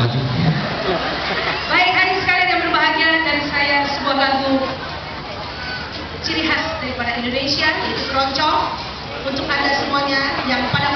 selanjutnya. Baik, hari sekalian yang berbahagia dari saya sebuah lagu ciri khas daripada Indonesia yaitu keroncong untuk anda semuanya yang pada